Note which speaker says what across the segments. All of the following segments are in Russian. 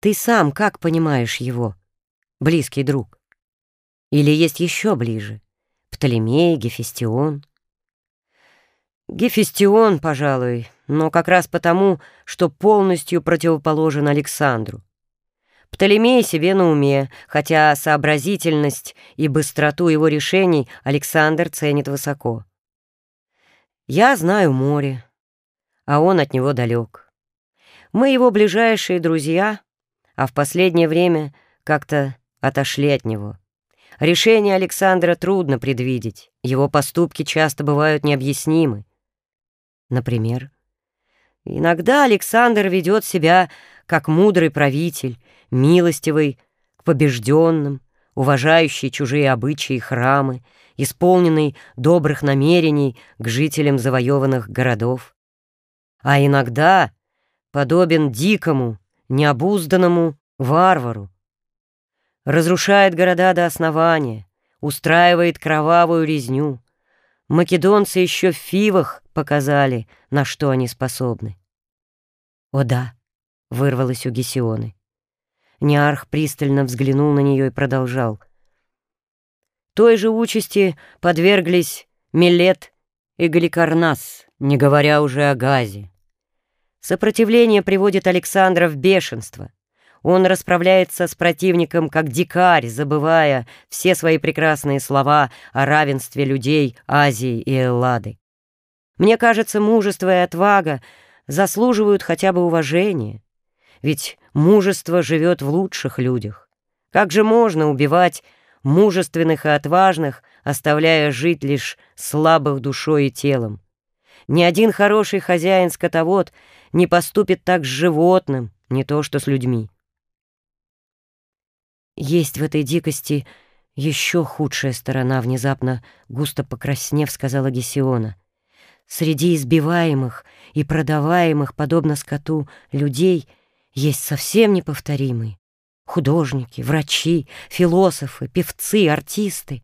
Speaker 1: Ты сам как понимаешь его, близкий друг? Или есть еще ближе? Птолемей, Гефестион? Гефестион, пожалуй, но как раз потому, что полностью противоположен Александру. Птолемей себе на уме, хотя сообразительность и быстроту его решений Александр ценит высоко. Я знаю море, а он от него далек. Мы его ближайшие друзья, а в последнее время как-то отошли от него. Решение Александра трудно предвидеть, его поступки часто бывают необъяснимы. Например, иногда Александр ведет себя как мудрый правитель, милостивый к побежденным, уважающий чужие обычаи и храмы, исполненный добрых намерений к жителям завоеванных городов. А иногда подобен дикому, необузданному варвару. Разрушает города до основания, устраивает кровавую резню. Македонцы еще в Фивах показали, на что они способны. «О да», — вырвалось у Гесионы. Неарх пристально взглянул на нее и продолжал. Той же участи подверглись Милет и Галикарнас, не говоря уже о Газе. Сопротивление приводит Александра в бешенство. Он расправляется с противником как дикарь, забывая все свои прекрасные слова о равенстве людей Азии и Эллады. Мне кажется, мужество и отвага заслуживают хотя бы уважения. Ведь мужество живет в лучших людях. Как же можно убивать мужественных и отважных, оставляя жить лишь слабых душой и телом? Ни один хороший хозяин-скотовод не поступит так с животным, не то что с людьми. Есть в этой дикости еще худшая сторона, внезапно густо покраснев, сказала Гесиона. Среди избиваемых и продаваемых, подобно скоту, людей есть совсем неповторимые. Художники, врачи, философы, певцы, артисты.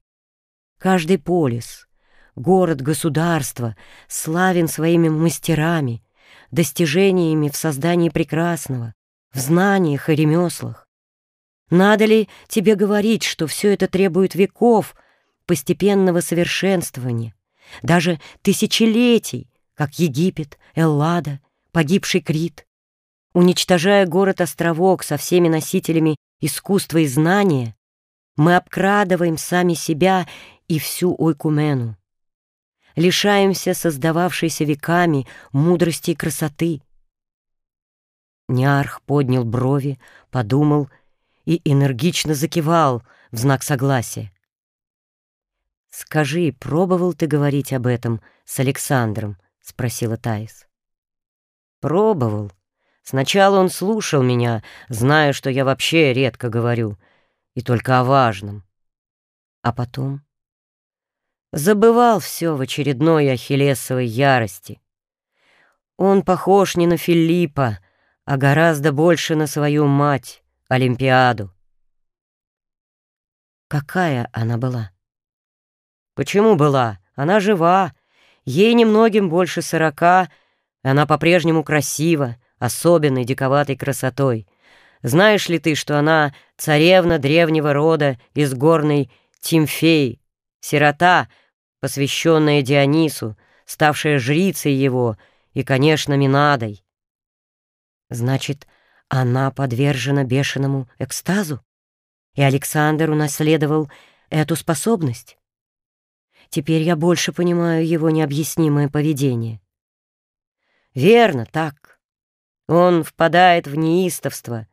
Speaker 1: Каждый полис, город, государство славен своими мастерами, достижениями в создании прекрасного, в знаниях и ремеслах. Надо ли тебе говорить, что все это требует веков постепенного совершенствования, даже тысячелетий, как Египет, Эллада, погибший Крит. Уничтожая город-островок со всеми носителями искусства и знания, мы обкрадываем сами себя и всю Ойкумену. Лишаемся создававшейся веками мудрости и красоты. Неарх поднял брови, подумал и энергично закивал в знак согласия. «Скажи, пробовал ты говорить об этом с Александром?» — спросила Таис. «Пробовал. Сначала он слушал меня, зная, что я вообще редко говорю, и только о важном. А потом...» Забывал все в очередной ахиллесовой ярости. Он похож не на Филиппа, а гораздо больше на свою мать, Олимпиаду. Какая она была? Почему была? Она жива. Ей немногим больше сорока. Она по-прежнему красива, особенной диковатой красотой. Знаешь ли ты, что она царевна древнего рода из горной Тимфеи, сирота, посвященная Дионису, ставшая жрицей его и, конечно, Минадой? Значит, она подвержена бешеному экстазу? И Александр унаследовал эту способность? Теперь я больше понимаю его необъяснимое поведение. Верно, так. Он впадает в неистовство,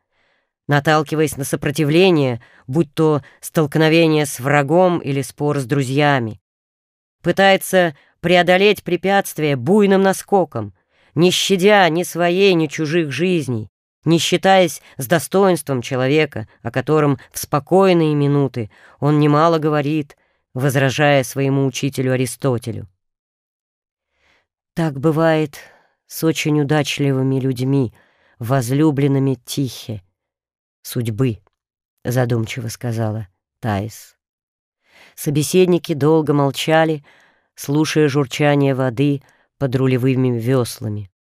Speaker 1: наталкиваясь на сопротивление, будь то столкновение с врагом или спор с друзьями. Пытается преодолеть препятствия буйным наскоком, не щадя ни своей, ни чужих жизней, не считаясь с достоинством человека, о котором в спокойные минуты он немало говорит, возражая своему учителю Аристотелю. Так бывает с очень удачливыми людьми, возлюбленными Тихе, судьбы, задумчиво сказала Таис. Собеседники долго молчали, слушая журчание воды под рулевыми веслами.